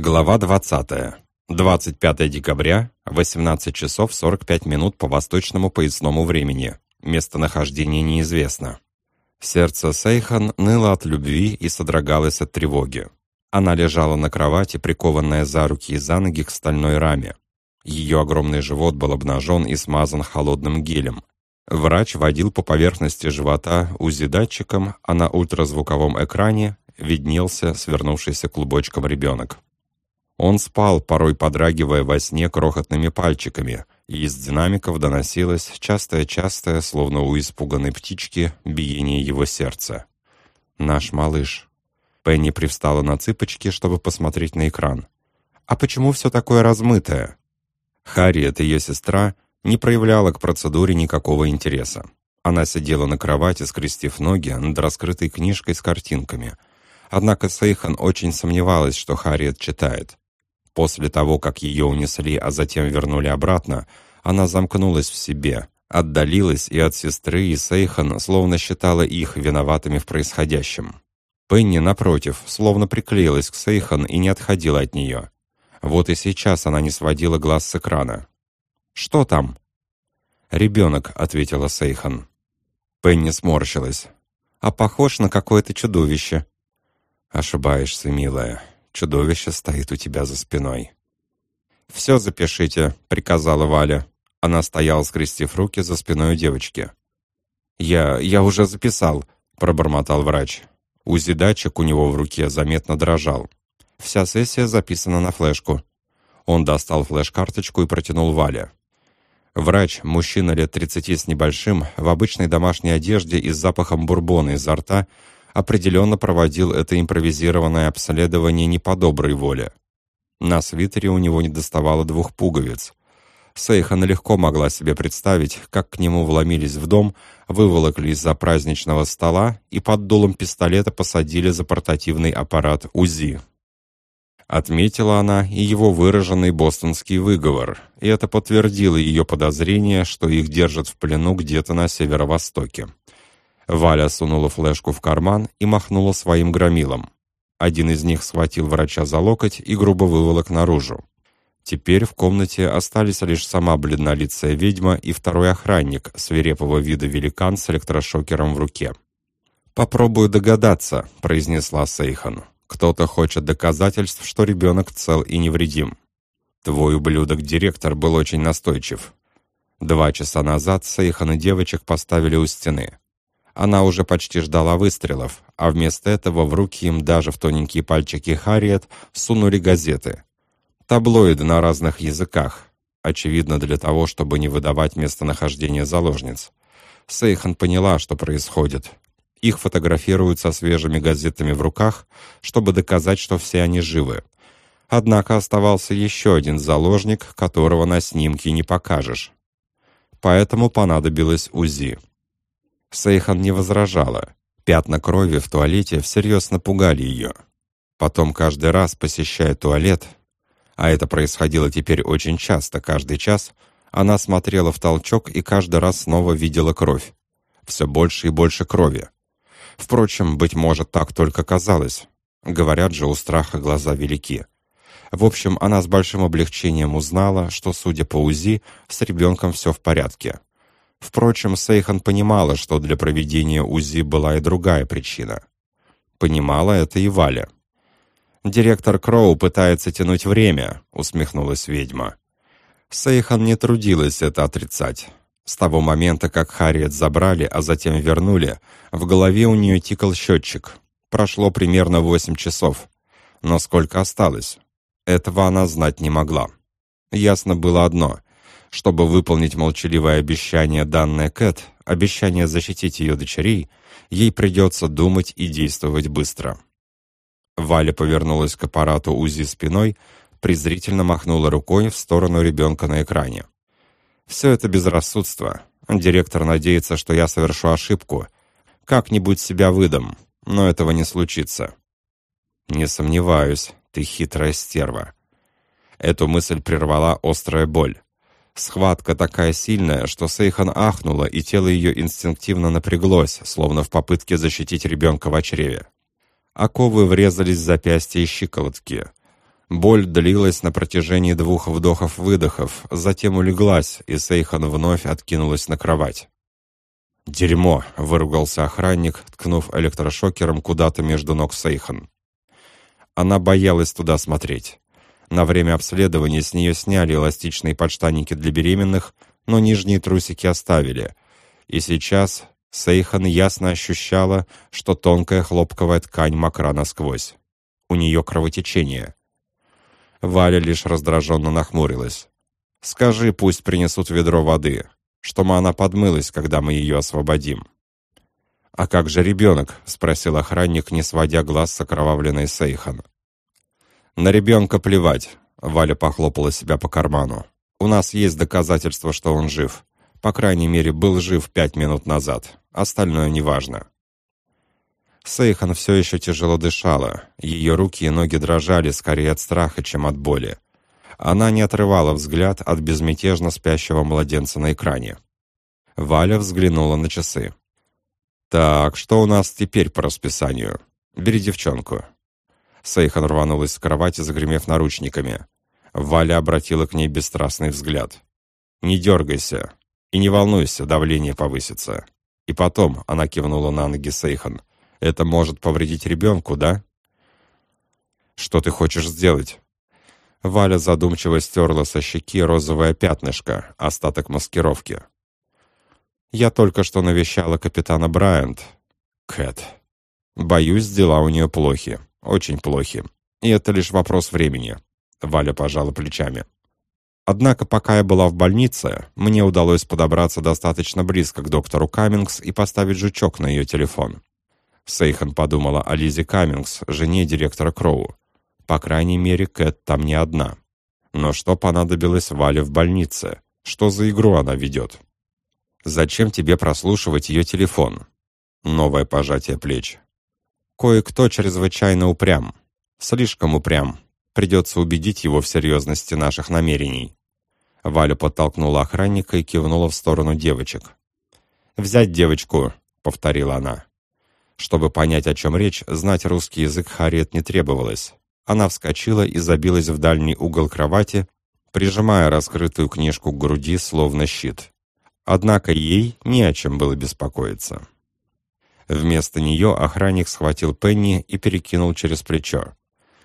Глава 20. 25 декабря, 18 часов 45 минут по восточному поясному времени. Местонахождение неизвестно. Сердце Сейхан ныло от любви и содрогалось от тревоги. Она лежала на кровати, прикованная за руки и за ноги к стальной раме. Ее огромный живот был обнажен и смазан холодным гелем. Врач водил по поверхности живота УЗИ-датчиком, а на ультразвуковом экране виднелся свернувшийся клубочком ребенок. Он спал, порой подрагивая во сне крохотными пальчиками, и из динамиков доносилось частое-частое, словно у испуганной птички, биение его сердца. «Наш малыш». Пенни привстала на цыпочки, чтобы посмотреть на экран. «А почему все такое размытое?» Харриет, ее сестра, не проявляла к процедуре никакого интереса. Она сидела на кровати, скрестив ноги над раскрытой книжкой с картинками. Однако Сейхан очень сомневалась, что Харриет читает. После того, как ее унесли, а затем вернули обратно, она замкнулась в себе, отдалилась и от сестры, и Сейхан словно считала их виноватыми в происходящем. Пенни, напротив, словно приклеилась к Сейхан и не отходила от нее. Вот и сейчас она не сводила глаз с экрана. «Что там?» «Ребенок», — ответила Сейхан. Пенни сморщилась. «А похож на какое-то чудовище». «Ошибаешься, милая. Чудовище стоит у тебя за спиной. «Все запишите», — приказала Валя. Она стояла, скрестив руки за спиной у девочки. «Я... я уже записал», — пробормотал врач. УЗИ-датчик у него в руке заметно дрожал. Вся сессия записана на флешку. Он достал флеш-карточку и протянул Вале. Врач, мужчина лет 30 с небольшим, в обычной домашней одежде и с запахом бурбона изо рта, определенно проводил это импровизированное обследование не по доброй воле. На свитере у него не доставало двух пуговиц. Сейхан легко могла себе представить, как к нему вломились в дом, выволокли из-за праздничного стола и под дулом пистолета посадили за портативный аппарат УЗИ. Отметила она и его выраженный бостонский выговор, и это подтвердило ее подозрение, что их держат в плену где-то на северо-востоке. Валя сунула флешку в карман и махнула своим громилом. Один из них схватил врача за локоть и грубо выволок наружу. Теперь в комнате остались лишь сама бледнолицая ведьма и второй охранник, свирепого вида великан с электрошокером в руке. «Попробую догадаться», — произнесла Сейхан. «Кто-то хочет доказательств, что ребенок цел и невредим». Твой ублюдок-директор был очень настойчив. Два часа назад Сейхан и девочек поставили у стены. Она уже почти ждала выстрелов, а вместо этого в руки им даже в тоненькие пальчики Харриет сунули газеты. Таблоиды на разных языках, очевидно для того, чтобы не выдавать местонахождение заложниц. Сейхан поняла, что происходит. Их фотографируют со свежими газетами в руках, чтобы доказать, что все они живы. Однако оставался еще один заложник, которого на снимке не покажешь. Поэтому понадобилось УЗИ. Сейхан не возражала. Пятна крови в туалете всерьез напугали ее. Потом каждый раз, посещая туалет, а это происходило теперь очень часто, каждый час, она смотрела в толчок и каждый раз снова видела кровь. Все больше и больше крови. Впрочем, быть может, так только казалось. Говорят же, у страха глаза велики. В общем, она с большим облегчением узнала, что, судя по УЗИ, с ребенком все в порядке. Впрочем, Сейхан понимала, что для проведения УЗИ была и другая причина. Понимала это и Валя. «Директор Кроу пытается тянуть время», — усмехнулась ведьма. Сейхан не трудилась это отрицать. С того момента, как Харриет забрали, а затем вернули, в голове у нее тикал счетчик. Прошло примерно восемь часов. Но сколько осталось? Этого она знать не могла. Ясно было одно. Чтобы выполнить молчаливое обещание, данное Кэт, обещание защитить ее дочерей, ей придется думать и действовать быстро. Валя повернулась к аппарату УЗИ спиной, презрительно махнула рукой в сторону ребенка на экране. «Все это безрассудство. Директор надеется, что я совершу ошибку. Как-нибудь себя выдам, но этого не случится». «Не сомневаюсь, ты хитрая стерва». Эту мысль прервала острая боль. Схватка такая сильная, что Сейхан ахнула, и тело ее инстинктивно напряглось, словно в попытке защитить ребенка в чреве. Оковы врезались в запястья и щиколотки. Боль длилась на протяжении двух вдохов-выдохов, затем улеглась, и Сейхан вновь откинулась на кровать. «Дерьмо!» — выругался охранник, ткнув электрошокером куда-то между ног Сейхан. Она боялась туда смотреть. На время обследования с нее сняли эластичные подштанники для беременных, но нижние трусики оставили. И сейчас Сейхан ясно ощущала, что тонкая хлопковая ткань мокра насквозь. У нее кровотечение. Валя лишь раздраженно нахмурилась. «Скажи, пусть принесут ведро воды, чтобы она подмылась, когда мы ее освободим». «А как же ребенок?» — спросил охранник, не сводя глаз с окровавленной Сейхан. «На ребенка плевать», — Валя похлопала себя по карману. «У нас есть доказательства, что он жив. По крайней мере, был жив пять минут назад. Остальное неважно». Сейхан все еще тяжело дышала. Ее руки и ноги дрожали скорее от страха, чем от боли. Она не отрывала взгляд от безмятежно спящего младенца на экране. Валя взглянула на часы. «Так, что у нас теперь по расписанию? Бери девчонку». Сейхан рванулась с кровати, загремев наручниками. Валя обратила к ней бесстрастный взгляд. «Не дергайся и не волнуйся, давление повысится». И потом она кивнула на ноги Сейхан. Это может повредить ребенку, да? Что ты хочешь сделать? Валя задумчиво стерла со щеки розовое пятнышко, остаток маскировки. Я только что навещала капитана Брайант. Кэт. Боюсь, дела у нее плохи. Очень плохи. И это лишь вопрос времени. Валя пожала плечами. Однако, пока я была в больнице, мне удалось подобраться достаточно близко к доктору Каммингс и поставить жучок на ее телефон. Сейхан подумала о Лизе Каммингс, жене директора Кроу. По крайней мере, Кэт там не одна. Но что понадобилось Вале в больнице? Что за игру она ведет? Зачем тебе прослушивать ее телефон? Новое пожатие плеч. Кое-кто чрезвычайно упрям. Слишком упрям. Придется убедить его в серьезности наших намерений. Валя подтолкнула охранника и кивнула в сторону девочек. «Взять девочку», — повторила она. Чтобы понять, о чем речь, знать русский язык Харриет не требовалось. Она вскочила и забилась в дальний угол кровати, прижимая раскрытую книжку к груди, словно щит. Однако ей не о чем было беспокоиться. Вместо нее охранник схватил Пенни и перекинул через плечо.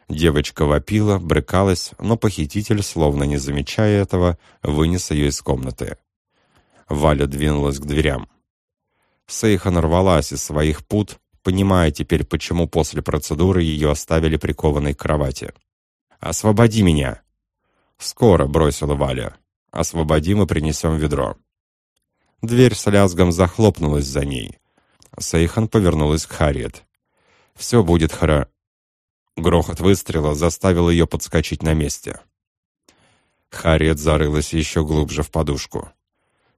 Девочка вопила, брыкалась, но похититель, словно не замечая этого, вынес ее из комнаты. Валя двинулась к дверям. Сейхан рвалась из своих пут, понимая теперь, почему после процедуры ее оставили прикованной к кровати. «Освободи меня!» «Скоро», — бросила Валя. «Освободим и принесем ведро». Дверь с лязгом захлопнулась за ней. Сейхан повернулась к Харриет. «Все будет хоро...» Грохот выстрела заставил ее подскочить на месте. Харриет зарылась еще глубже в подушку.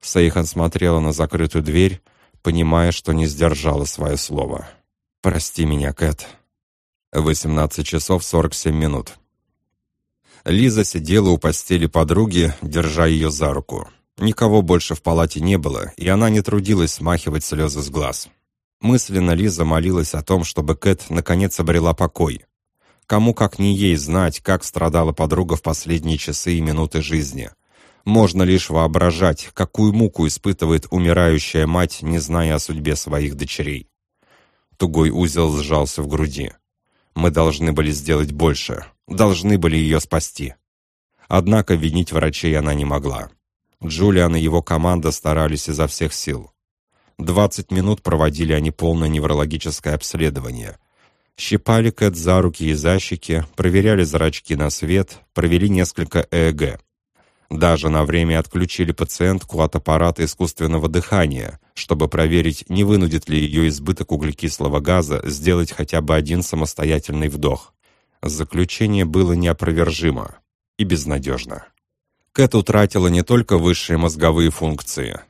Сейхан смотрела на закрытую дверь, понимая, что не сдержала свое слово. «Прости меня, Кэт». 18 часов 47 минут. Лиза сидела у постели подруги, держа ее за руку. Никого больше в палате не было, и она не трудилась смахивать слезы с глаз. Мысленно Лиза молилась о том, чтобы Кэт наконец обрела покой. Кому как не ей знать, как страдала подруга в последние часы и минуты жизни – можно лишь воображать, какую муку испытывает умирающая мать, не зная о судьбе своих дочерей. Тугой узел сжался в груди. Мы должны были сделать больше, должны были ее спасти. Однако винить врачей она не могла. Джулиан и его команда старались изо всех сил. Двадцать минут проводили они полное неврологическое обследование. Щипали Кэт за руки и за щеки, проверяли зрачки на свет, провели несколько ЭЭГ. Даже на время отключили пациентку от аппарата искусственного дыхания, чтобы проверить, не вынудит ли ее избыток углекислого газа сделать хотя бы один самостоятельный вдох. Заключение было неопровержимо и безнадежно. Кэт утратила не только высшие мозговые функции.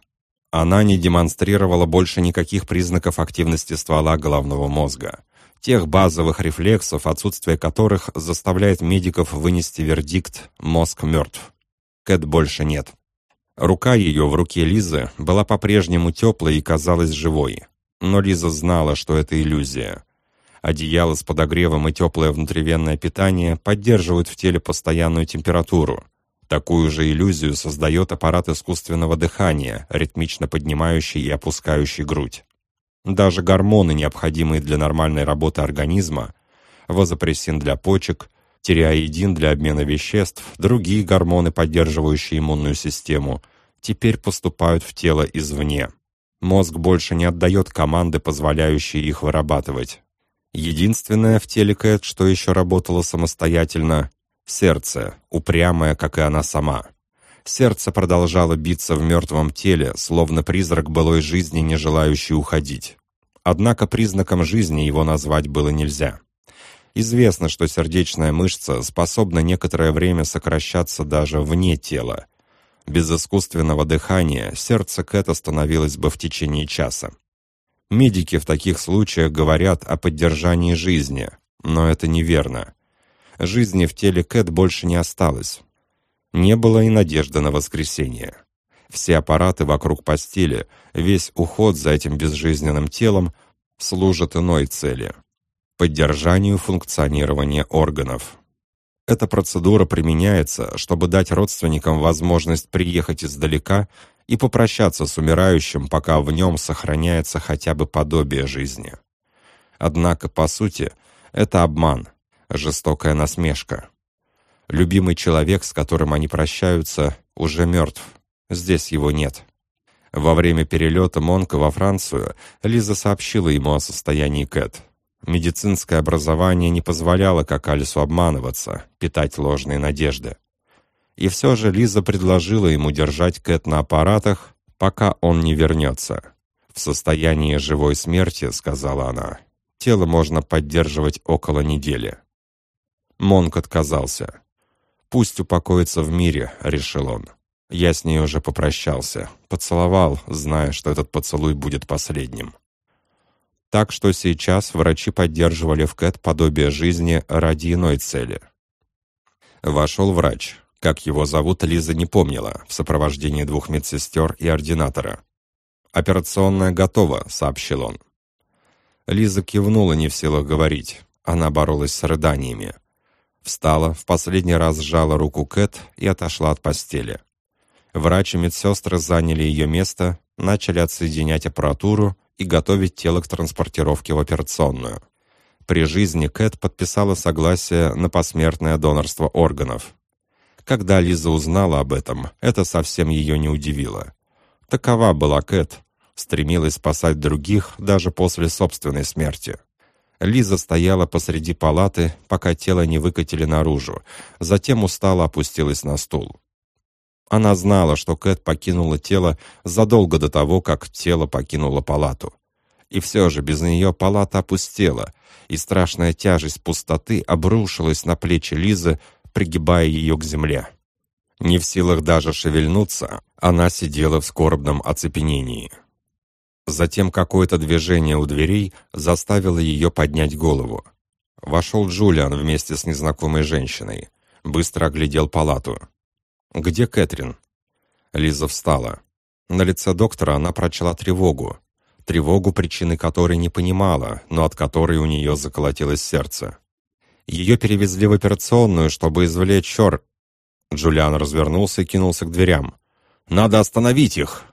Она не демонстрировала больше никаких признаков активности ствола головного мозга. Тех базовых рефлексов, отсутствие которых заставляет медиков вынести вердикт «мозг мертв». Кэт больше нет. Рука ее в руке Лизы была по-прежнему теплой и казалась живой. Но Лиза знала, что это иллюзия. Одеяло с подогревом и теплое внутривенное питание поддерживают в теле постоянную температуру. Такую же иллюзию создает аппарат искусственного дыхания, ритмично поднимающий и опускающий грудь. Даже гормоны, необходимые для нормальной работы организма, вазопрессин для почек, тиреоидин для обмена веществ, другие гормоны, поддерживающие иммунную систему, теперь поступают в тело извне. Мозг больше не отдает команды, позволяющие их вырабатывать. Единственное в теле Кэт, что еще работало самостоятельно — сердце, упрямое, как и она сама. Сердце продолжало биться в мертвом теле, словно призрак былой жизни, не желающий уходить. Однако признаком жизни его назвать было нельзя. Известно, что сердечная мышца способна некоторое время сокращаться даже вне тела. Без искусственного дыхания сердце Кэт остановилось бы в течение часа. Медики в таких случаях говорят о поддержании жизни, но это неверно. Жизни в теле Кэт больше не осталось. Не было и надежды на воскресение. Все аппараты вокруг постели, весь уход за этим безжизненным телом служат иной цели – поддержанию функционирования органов. Эта процедура применяется, чтобы дать родственникам возможность приехать издалека и попрощаться с умирающим, пока в нем сохраняется хотя бы подобие жизни. Однако, по сути, это обман, жестокая насмешка. Любимый человек, с которым они прощаются, уже мертв. Здесь его нет. Во время перелета Монка во Францию Лиза сообщила ему о состоянии Кэт. Медицинское образование не позволяло как Алису обманываться, питать ложные надежды. И все же Лиза предложила ему держать Кэт на аппаратах, пока он не вернется. «В состоянии живой смерти», — сказала она, — «тело можно поддерживать около недели». Монк отказался. «Пусть упокоится в мире», — решил он. Я с ней уже попрощался, поцеловал, зная, что этот поцелуй будет последним. Так что сейчас врачи поддерживали в Кэт подобие жизни ради иной цели. Вошел врач. Как его зовут, Лиза не помнила, в сопровождении двух медсестер и ординатора. «Операционная готова», — сообщил он. Лиза кивнула, не в силах говорить. Она боролась с рыданиями. Встала, в последний раз сжала руку Кэт и отошла от постели. Врач и медсестры заняли ее место, начали отсоединять аппаратуру и готовить тело к транспортировке в операционную. При жизни Кэт подписала согласие на посмертное донорство органов. Когда Лиза узнала об этом, это совсем ее не удивило. Такова была Кэт, стремилась спасать других даже после собственной смерти. Лиза стояла посреди палаты, пока тело не выкатили наружу, затем устало опустилась на стул. Она знала, что Кэт покинула тело задолго до того, как тело покинуло палату. И все же без нее палата опустела, и страшная тяжесть пустоты обрушилась на плечи Лизы, пригибая ее к земле. Не в силах даже шевельнуться, она сидела в скорбном оцепенении. Затем какое-то движение у дверей заставило ее поднять голову. Вошел Джулиан вместе с незнакомой женщиной. Быстро оглядел палату. «Где Кэтрин?» Лиза встала. На лице доктора она прочла тревогу. Тревогу, причины которой не понимала, но от которой у нее заколотилось сердце. Ее перевезли в операционную, чтобы извлечь чер... Джулиан развернулся и кинулся к дверям. «Надо остановить их!»